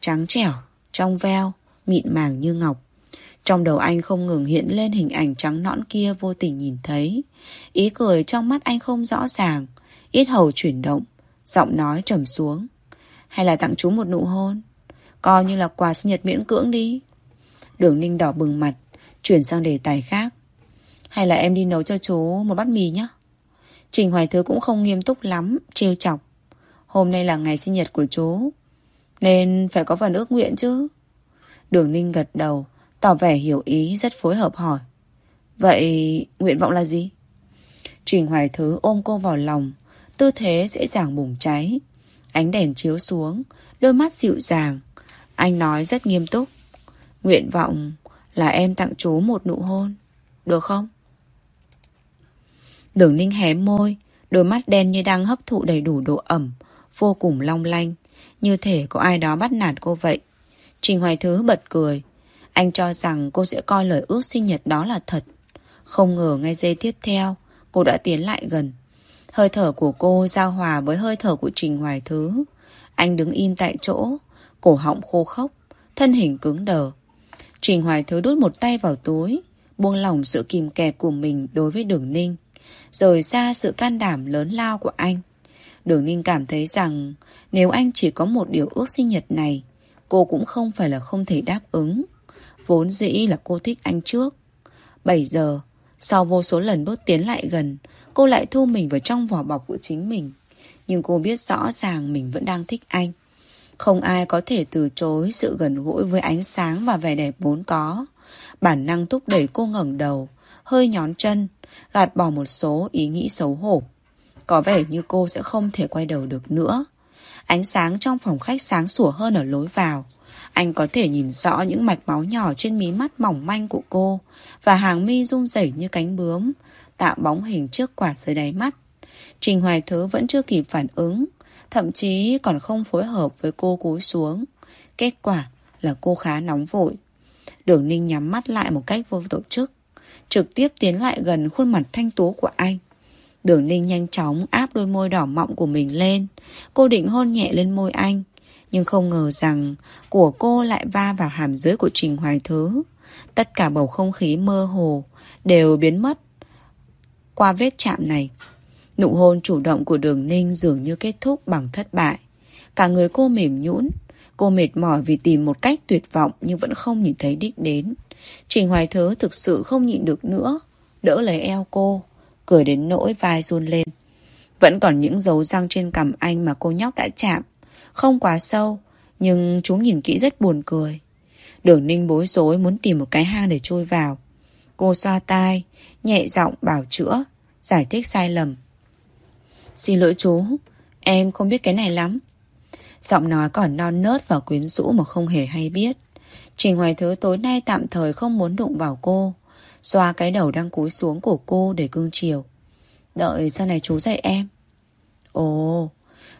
trắng trẻo, trong veo, mịn màng như ngọc. Trong đầu anh không ngừng hiện lên hình ảnh trắng nõn kia vô tình nhìn thấy. Ý cười trong mắt anh không rõ ràng, ít hầu chuyển động, giọng nói trầm xuống. Hay là tặng chú một nụ hôn? Coi như là quà sinh nhật miễn cưỡng đi. Đường ninh đỏ bừng mặt, chuyển sang đề tài khác. Hay là em đi nấu cho chú một bát mì nhé? Trình Hoài Thứ cũng không nghiêm túc lắm, trêu chọc. Hôm nay là ngày sinh nhật của chú, nên phải có phần ước nguyện chứ. Đường ninh gật đầu, tỏ vẻ hiểu ý rất phối hợp hỏi. Vậy nguyện vọng là gì? Trình Hoài Thứ ôm cô vào lòng, tư thế dễ dàng bùng cháy. Ánh đèn chiếu xuống, đôi mắt dịu dàng. Anh nói rất nghiêm túc. Nguyện vọng là em tặng chú một nụ hôn. Được không? Đường ninh hé môi, đôi mắt đen như đang hấp thụ đầy đủ độ ẩm, vô cùng long lanh, như thể có ai đó bắt nạt cô vậy. Trình Hoài Thứ bật cười. Anh cho rằng cô sẽ coi lời ước sinh nhật đó là thật. Không ngờ ngay giây tiếp theo, cô đã tiến lại gần. Hơi thở của cô giao hòa với hơi thở của Trình Hoài Thứ. Anh đứng im tại chỗ, cổ họng khô khốc, thân hình cứng đờ. Trình Hoài Thứ đút một tay vào túi, buông lỏng sự kìm kẹp của mình đối với đường ninh, rời xa sự can đảm lớn lao của anh. Đường ninh cảm thấy rằng nếu anh chỉ có một điều ước sinh nhật này, cô cũng không phải là không thể đáp ứng. Vốn dĩ là cô thích anh trước. 7 giờ, sau vô số lần bước tiến lại gần, cô lại thu mình vào trong vỏ bọc của chính mình. Nhưng cô biết rõ ràng mình vẫn đang thích anh. Không ai có thể từ chối sự gần gũi với ánh sáng và vẻ đẹp vốn có. Bản năng thúc đẩy cô ngẩng đầu, hơi nhón chân, gạt bỏ một số ý nghĩ xấu hổ. Có vẻ như cô sẽ không thể quay đầu được nữa. Ánh sáng trong phòng khách sáng sủa hơn ở lối vào. Anh có thể nhìn rõ những mạch máu nhỏ trên mí mắt mỏng manh của cô và hàng mi run rẩy như cánh bướm, tạo bóng hình trước quạt dưới đáy mắt. Trình Hoài Thứ vẫn chưa kịp phản ứng, thậm chí còn không phối hợp với cô cúi xuống. Kết quả là cô khá nóng vội. Đường Ninh nhắm mắt lại một cách vô tổ chức, trực tiếp tiến lại gần khuôn mặt thanh tú của anh. Đường Ninh nhanh chóng áp đôi môi đỏ mọng của mình lên. Cô định hôn nhẹ lên môi anh. Nhưng không ngờ rằng của cô lại va vào hàm dưới của Trình Hoài Thứ. Tất cả bầu không khí mơ hồ đều biến mất qua vết chạm này. Nụ hôn chủ động của đường ninh dường như kết thúc bằng thất bại. Cả người cô mềm nhũn, Cô mệt mỏi vì tìm một cách tuyệt vọng nhưng vẫn không nhìn thấy đích đến. Trình Hoài Thớ thực sự không nhịn được nữa. Đỡ lấy eo cô, cười đến nỗi vai run lên. Vẫn còn những dấu răng trên cằm anh mà cô nhóc đã chạm. Không quá sâu, nhưng chúng nhìn kỹ rất buồn cười. Đường ninh bối rối muốn tìm một cái hang để chui vào. Cô xoa tai, nhẹ giọng bảo chữa, giải thích sai lầm. Xin lỗi chú, em không biết cái này lắm. Giọng nói còn non nớt và quyến rũ mà không hề hay biết. Trình Hoài Thứ tối nay tạm thời không muốn đụng vào cô. Xoa cái đầu đang cúi xuống của cô để cưng chiều. Đợi sau này chú dạy em. Ồ,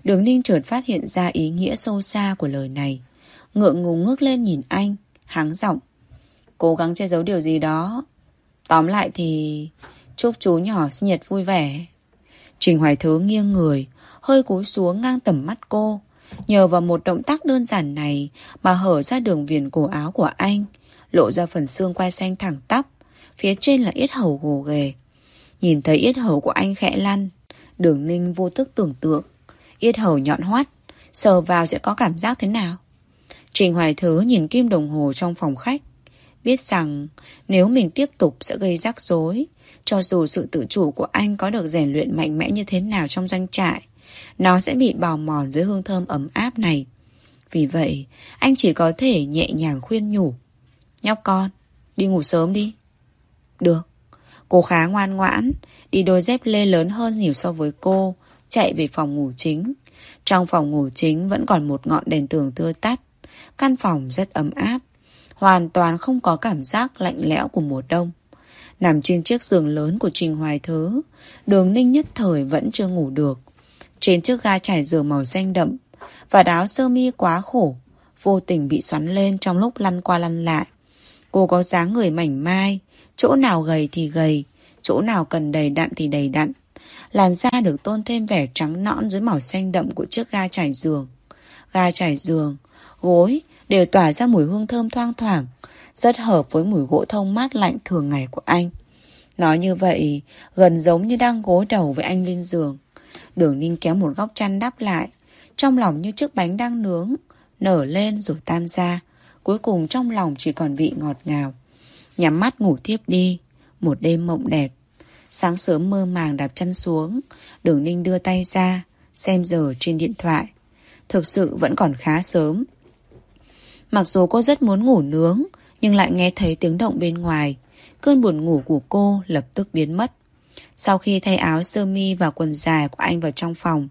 đường ninh chợt phát hiện ra ý nghĩa sâu xa của lời này. Ngượng ngùng ngước lên nhìn anh, háng giọng. Cố gắng che giấu điều gì đó. Tóm lại thì chúc chú nhỏ sinh nhật vui vẻ. Trình Hoài Thứ nghiêng người, hơi cúi xuống ngang tầm mắt cô. Nhờ vào một động tác đơn giản này mà hở ra đường viền cổ áo của anh, lộ ra phần xương quai xanh thẳng tắp, phía trên là yết hầu gồ ghề. Nhìn thấy yết hầu của anh khẽ lăn, đường ninh vô thức tưởng tượng, yết hầu nhọn hoắt, sờ vào sẽ có cảm giác thế nào? Trình Hoài Thứ nhìn kim đồng hồ trong phòng khách, biết rằng nếu mình tiếp tục sẽ gây rắc rối, cho dù sự tự chủ của anh có được rèn luyện mạnh mẽ như thế nào trong doanh trại, nó sẽ bị bào mòn dưới hương thơm ấm áp này. Vì vậy, anh chỉ có thể nhẹ nhàng khuyên nhủ. Nhóc con, đi ngủ sớm đi. Được. Cô khá ngoan ngoãn, đi đôi dép lê lớn hơn nhiều so với cô, chạy về phòng ngủ chính. Trong phòng ngủ chính vẫn còn một ngọn đèn tường tươi tắt. Căn phòng rất ấm áp, hoàn toàn không có cảm giác lạnh lẽo của mùa đông. Nằm trên chiếc giường lớn của Trình Hoài Thứ Đường ninh nhất thời vẫn chưa ngủ được trên chiếc ga trải giường màu xanh đậm Và áo sơ mi quá khổ Vô tình bị xoắn lên trong lúc lăn qua lăn lại Cô có dáng người mảnh mai Chỗ nào gầy thì gầy Chỗ nào cần đầy đặn thì đầy đặn Làn da được tôn thêm vẻ trắng nõn dưới màu xanh đậm của chiếc ga trải giường Ga trải giường Gối đều tỏa ra mùi hương thơm thoang thoảng rất hợp với mùi gỗ thông mát lạnh thường ngày của anh. Nói như vậy, gần giống như đang gối đầu với anh lên giường. Đường Ninh kéo một góc chăn đắp lại, trong lòng như chiếc bánh đang nướng, nở lên rồi tan ra. Cuối cùng trong lòng chỉ còn vị ngọt ngào. Nhắm mắt ngủ tiếp đi, một đêm mộng đẹp. Sáng sớm mơ màng đạp chân xuống, đường Ninh đưa tay ra, xem giờ trên điện thoại. Thực sự vẫn còn khá sớm. Mặc dù cô rất muốn ngủ nướng, nhưng lại nghe thấy tiếng động bên ngoài. Cơn buồn ngủ của cô lập tức biến mất. Sau khi thay áo sơ mi và quần dài của anh vào trong phòng,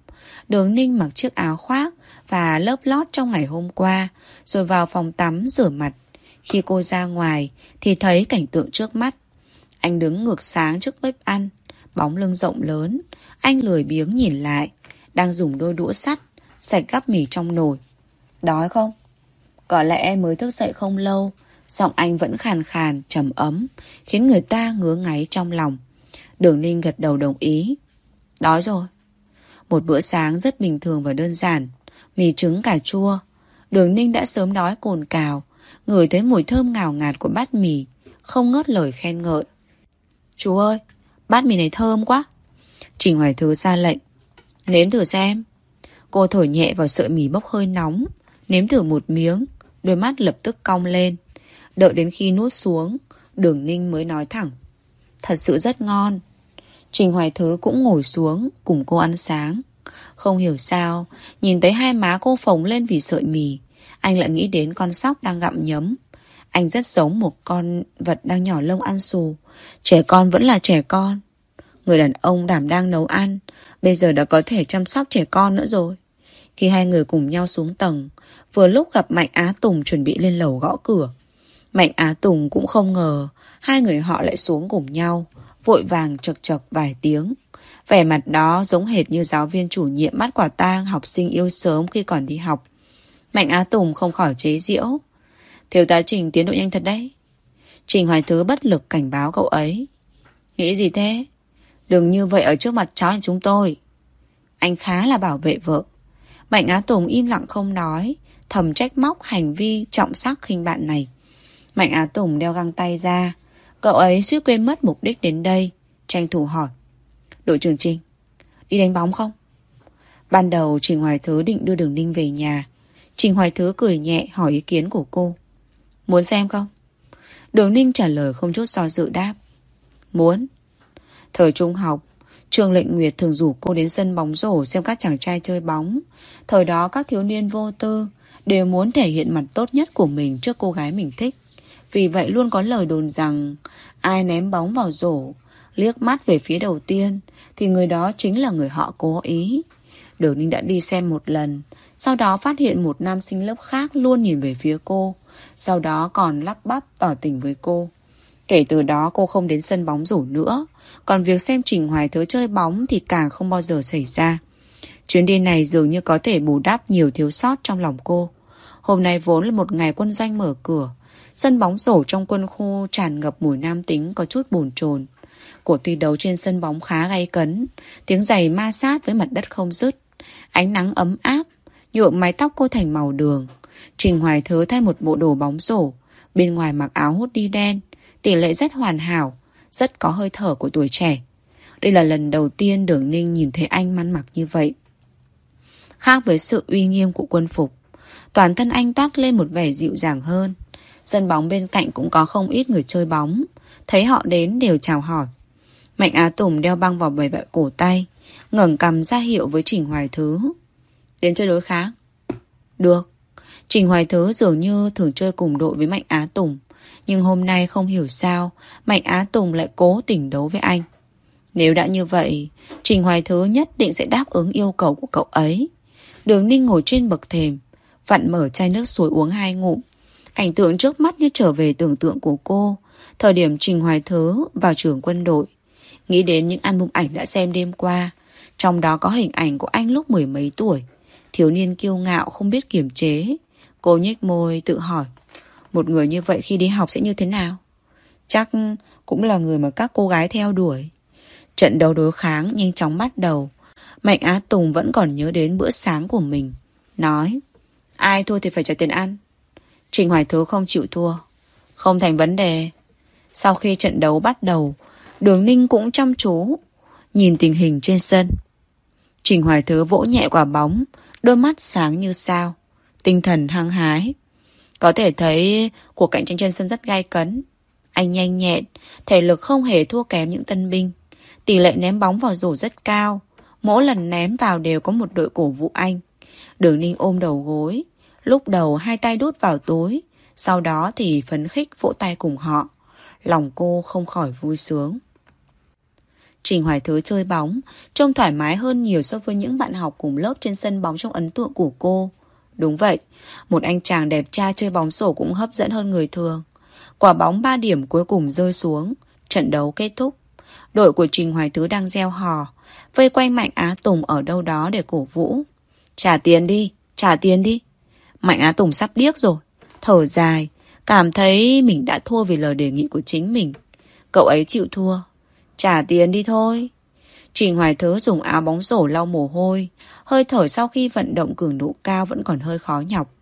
Đường Ninh mặc chiếc áo khoác và lớp lót trong ngày hôm qua, rồi vào phòng tắm rửa mặt. Khi cô ra ngoài thì thấy cảnh tượng trước mắt. Anh đứng ngược sáng trước bếp ăn, bóng lưng rộng lớn. Anh lười biếng nhìn lại, đang dùng đôi đũa sắt, sạch gắp mì trong nồi. Đói không? Có lẽ mới thức dậy không lâu, Giọng anh vẫn khàn khàn, trầm ấm, khiến người ta ngứa ngáy trong lòng. Đường Ninh gật đầu đồng ý. Đói rồi. Một bữa sáng rất bình thường và đơn giản. Mì trứng cà chua. Đường Ninh đã sớm đói cồn cào, ngửi thấy mùi thơm ngào ngạt của bát mì, không ngớt lời khen ngợi. Chú ơi, bát mì này thơm quá. Trình Hoài Thứ ra lệnh. Nếm thử xem. Cô thổi nhẹ vào sợi mì bốc hơi nóng, nếm thử một miếng, đôi mắt lập tức cong lên. Đợi đến khi nuốt xuống Đường Ninh mới nói thẳng Thật sự rất ngon Trình Hoài Thứ cũng ngồi xuống Cùng cô ăn sáng. Không hiểu sao Nhìn thấy hai má cô phồng lên vì sợi mì Anh lại nghĩ đến con sóc đang gặm nhấm. Anh rất giống một con vật đang nhỏ lông ăn xù Trẻ con vẫn là trẻ con. Người đàn ông đảm đang nấu ăn Bây giờ đã có thể chăm sóc trẻ con nữa rồi. Khi hai người cùng nhau xuống tầng Vừa lúc gặp Mạnh Á Tùng chuẩn bị lên lầu gõ cửa. Mạnh Á Tùng cũng không ngờ hai người họ lại xuống cùng nhau, vội vàng chật chật vài tiếng. Vẻ mặt đó giống hệt như giáo viên chủ nhiệm bắt quả tang học sinh yêu sớm khi còn đi học. Mạnh Á Tùng không khỏi chế giễu. Thiếu tá Trình tiến độ nhanh thật đấy. Trình Hoài Thứ bất lực cảnh báo cậu ấy. Nghĩ gì thế? Đừng như vậy ở trước mặt cháu nhà chúng tôi. Anh khá là bảo vệ vợ. Mạnh Á Tùng im lặng không nói, thầm trách móc hành vi trọng sắc khinh bạn này. Mạnh Á Tùng đeo găng tay ra. Cậu ấy suýt quên mất mục đích đến đây. Tranh thủ hỏi. Đội trưởng Trinh, đi đánh bóng không? Ban đầu Trình Hoài Thứ định đưa Đường Ninh về nhà. Trình Hoài Thứ cười nhẹ hỏi ý kiến của cô. Muốn xem không? Đường Ninh trả lời không chút do dự đáp. Muốn. Thời trung học, Trường Lệnh Nguyệt thường rủ cô đến sân bóng rổ xem các chàng trai chơi bóng. Thời đó các thiếu niên vô tư đều muốn thể hiện mặt tốt nhất của mình trước cô gái mình thích. Vì vậy luôn có lời đồn rằng ai ném bóng vào rổ, liếc mắt về phía đầu tiên thì người đó chính là người họ cố ý. Đường Ninh đã đi xem một lần, sau đó phát hiện một nam sinh lớp khác luôn nhìn về phía cô, sau đó còn lắp bắp tỏ tình với cô. Kể từ đó cô không đến sân bóng rổ nữa, còn việc xem Trình Hoài Thứ chơi bóng thì càng không bao giờ xảy ra. Chuyến đi này dường như có thể bù đắp nhiều thiếu sót trong lòng cô. Hôm nay vốn là một ngày quân doanh mở cửa, Sân bóng rổ trong quân khu tràn ngập mùi nam tính có chút bồn chồn. của thi đấu trên sân bóng khá gay cấn, tiếng giày ma sát với mặt đất không dứt. Ánh nắng ấm áp, nhuộm mái tóc cô thành màu đường. Trình Hoài Thứ thay một bộ đồ bóng rổ, bên ngoài mặc áo hút đi đen, tỷ lệ rất hoàn hảo, rất có hơi thở của tuổi trẻ. Đây là lần đầu tiên Đường Ninh nhìn thấy anh măn mặc như vậy. Khác với sự uy nghiêm của quân phục, toàn thân anh toát lên một vẻ dịu dàng hơn. Sân bóng bên cạnh cũng có không ít người chơi bóng. Thấy họ đến đều chào hỏi. Mạnh Á Tùng đeo băng vào bầy vẹo cổ tay, ngẩng cầm ra hiệu với Trình Hoài Thứ. Đến chơi đối kháng. Được. Trình Hoài Thứ dường như thường chơi cùng đội với Mạnh Á Tùng. Nhưng hôm nay không hiểu sao Mạnh Á Tùng lại cố tình đấu với anh. Nếu đã như vậy, Trình Hoài Thứ nhất định sẽ đáp ứng yêu cầu của cậu ấy. Đường Ninh ngồi trên bậc thềm, vặn mở chai nước suối uống hai ngụm, Cảnh tượng trước mắt như trở về tưởng tượng của cô, Thời điểm Trình Hoài Thứ vào trường quân đội. Nghĩ đến những album ảnh đã xem đêm qua Trong đó có hình ảnh của anh lúc mười mấy tuổi Thiếu niên kiêu ngạo không biết kiềm chế. Cô nhếch môi tự hỏi Một người như vậy khi đi học sẽ như thế nào? Chắc cũng là người mà các cô gái theo đuổi. Trận đấu đối kháng nhanh chóng bắt đầu. Mạnh Á Tùng vẫn còn nhớ đến bữa sáng của mình Nói Ai thua thì phải trả tiền ăn. Trình Hoài Thứ không chịu thua. Không thành vấn đề. Sau khi trận đấu bắt đầu, Đường Ninh cũng chăm chú Nhìn tình hình trên sân. Trình Hoài Thứ vỗ nhẹ quả bóng, Đôi mắt sáng như sao, Tinh thần hăng hái. Có thể thấy cuộc cạnh tranh trên sân rất gai cấn. Anh nhanh nhẹn, Thể lực không hề thua kém những tân binh. Tỷ lệ ném bóng vào rổ rất cao. Mỗi lần ném vào đều có một đội cổ vũ anh. Đường Ninh ôm đầu gối Lúc đầu hai tay đút vào túi, Sau đó thì phấn khích vỗ tay cùng họ. Lòng cô không khỏi vui sướng. Trình Hoài Thứ chơi bóng, Trông thoải mái hơn nhiều so với những bạn học cùng lớp trên sân bóng trong ấn tượng của cô. Đúng vậy, Một anh chàng đẹp trai chơi bóng sổ cũng hấp dẫn hơn người thường. Quả bóng 3 điểm cuối cùng rơi xuống, Trận đấu kết thúc. Đội của Trình Hoài Thứ đang gieo hò, Vây quanh Mạnh Á Tùng ở đâu đó để cổ vũ. Trả tiền đi, Trả tiền đi. Mạnh Á Tùng sắp điếc rồi. Thở dài, Cảm thấy mình đã thua vì lời đề nghị của chính mình. Cậu ấy chịu thua. Trả tiền đi thôi. Trình Hoài Thứ dùng áo bóng rổ lau mồ hôi. Hơi thở sau khi vận động cường độ cao Vẫn còn hơi khó nhọc.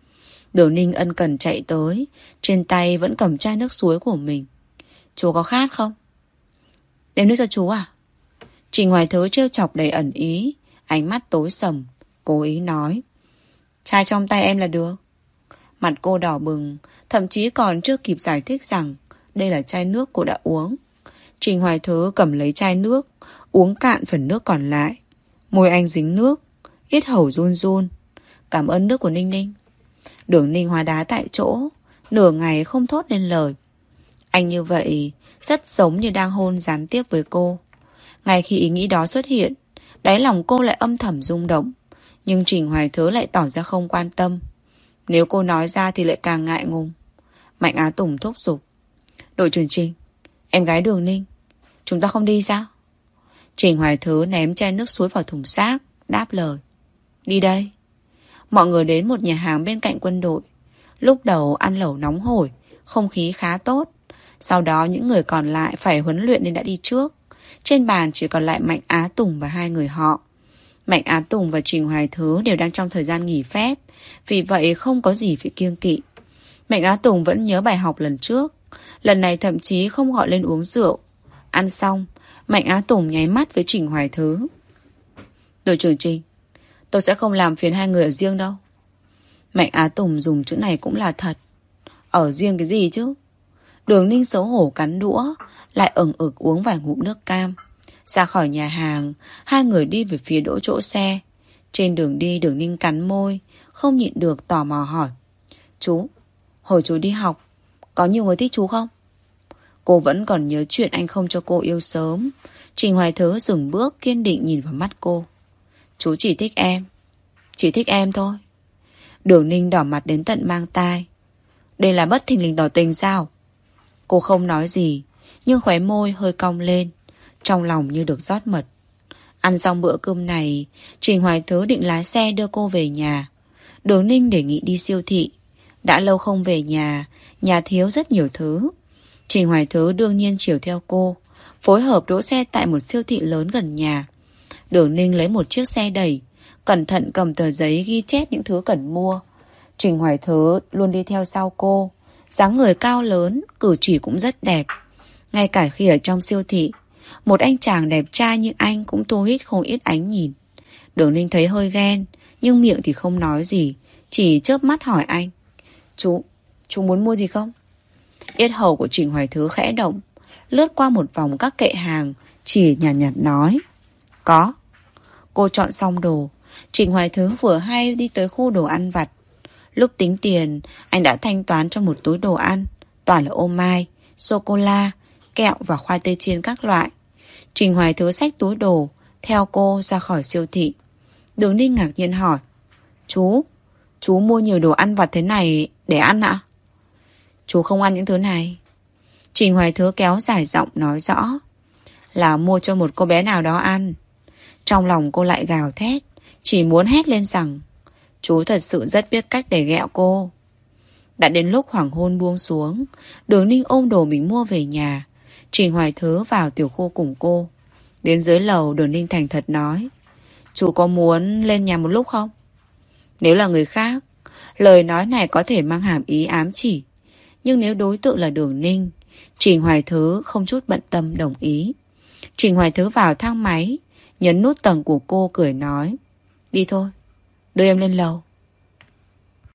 Đường Ninh ân cần chạy tới, Trên tay vẫn cầm chai nước suối của mình. Chú có khát không? Đem nước cho chú à? Trình Hoài Thứ trêu chọc đầy ẩn ý, Ánh mắt tối sầm, Cố ý nói. Chai trong tay em là được. Mặt cô đỏ bừng, Thậm chí còn chưa kịp giải thích rằng Đây là chai nước cô đã uống. Trình Hoài Thứ cầm lấy chai nước, Uống cạn phần nước còn lại. Môi anh dính nước Yết hầu run run. Cảm ơn nước của Ninh Ninh. Đường Ninh hóa đá tại chỗ, Nửa ngày không thốt nên lời. Anh như vậy, Rất giống như đang hôn gián tiếp với cô. Ngay khi ý nghĩ đó xuất hiện, Đáy lòng cô lại âm thầm rung động. Nhưng Trình Hoài Thứ lại tỏ ra không quan tâm. Nếu cô nói ra thì lại càng ngại ngùng. Mạnh Á Tùng thúc giục. Đội trưởng Trình, Em gái Đường Ninh, Chúng ta không đi sao? Trình Hoài Thứ ném chai nước suối vào thùng xác, Đáp lời. Đi đây. Mọi người đến một nhà hàng bên cạnh quân đội. Lúc đầu ăn lẩu nóng hổi, Không khí khá tốt. Sau đó những người còn lại phải huấn luyện nên đã đi trước. Trên bàn chỉ còn lại Mạnh Á Tùng và hai người họ. Mạnh Á Tùng và Trình Hoài Thứ đều đang trong thời gian nghỉ phép. Vì vậy không có gì phải kiêng kỵ. Mạnh Á Tùng vẫn nhớ bài học lần trước. Lần này thậm chí không gọi lên uống rượu. Ăn xong, Mạnh Á Tùng nháy mắt với Trình Hoài Thứ. Đội trưởng Trình, Tôi sẽ không làm phiền hai người ở riêng đâu. Mạnh Á Tùng dùng chữ này cũng là thật. Ở riêng cái gì chứ? Đường ninh xấu hổ cắn đũa, Lại ẩn ực uống vài ngụm nước cam. Ra khỏi nhà hàng Hai người đi về phía đỗ chỗ xe. Trên đường đi đường ninh cắn môi Không nhịn được tò mò hỏi. Chú, hồi chú đi học Có nhiều người thích chú không? Cô vẫn còn nhớ chuyện anh không cho cô yêu sớm. Trình Hoài Thứ dừng bước kiên định nhìn vào mắt cô. Chú chỉ thích em Chỉ thích em thôi. Đường ninh đỏ mặt đến tận mang tai. Đây là bất thình lình tỏ tình sao? Cô không nói gì Nhưng khóe môi hơi cong lên. Trong lòng như được rót mật. Ăn xong bữa cơm này, Trình Hoài Thứ định lái xe đưa cô về nhà. Đường ninh đề nghị đi siêu thị. Đã lâu không về nhà Nhà thiếu rất nhiều thứ. Trình Hoài Thứ đương nhiên chiều theo cô, Phối hợp đỗ xe tại một siêu thị lớn gần nhà. Đường Ninh lấy một chiếc xe đẩy, Cẩn thận cầm tờ giấy ghi chép những thứ cần mua. Trình Hoài Thứ luôn đi theo sau cô, dáng người cao lớn, Cử chỉ cũng rất đẹp. Ngay cả khi ở trong siêu thị một anh chàng đẹp trai như anh Cũng thu hít không ít ánh nhìn. Đường Ninh thấy hơi ghen Nhưng miệng thì không nói gì Chỉ chớp mắt hỏi anh. Chú, chú muốn mua gì không? Yết hầu của Trình Hoài Thứ khẽ động Lướt qua một vòng các kệ hàng Chỉ nhàn nhạt, nhạt nói Có. Cô chọn xong đồ Trình Hoài Thứ vừa hay đi tới khu đồ ăn vặt. Lúc tính tiền Anh đã thanh toán cho một túi đồ ăn Toàn là ô mai, sô-cô-la Kẹo và khoai tây chiên các loại. Trình Hoài Thứ xách túi đồ Theo cô ra khỏi siêu thị Đường Ninh ngạc nhiên hỏi Chú, chú mua nhiều đồ ăn vặt thế này để ăn ạ? Chú không ăn những thứ này Trình Hoài Thứ kéo dài giọng nói rõ. Là mua cho một cô bé nào đó ăn. Trong lòng cô lại gào thét. Chỉ muốn hét lên rằng. Chú thật sự rất biết cách để ghẹo cô. Đã đến lúc hoàng hôn buông xuống. Đường Ninh ôm đồ mình mua về nhà. Trình Hoài Thứ vào tiểu khu cùng cô. Đến dưới lầu đường Ninh thành thật nói. Chú có muốn lên nhà một lúc không? Nếu là người khác, lời nói này có thể mang hàm ý ám chỉ. Nhưng nếu đối tượng là đường Ninh, Trình Hoài Thứ không chút bận tâm đồng ý. Trình Hoài Thứ vào thang máy, nhấn nút tầng của cô cười nói. Đi thôi, đưa em lên lầu.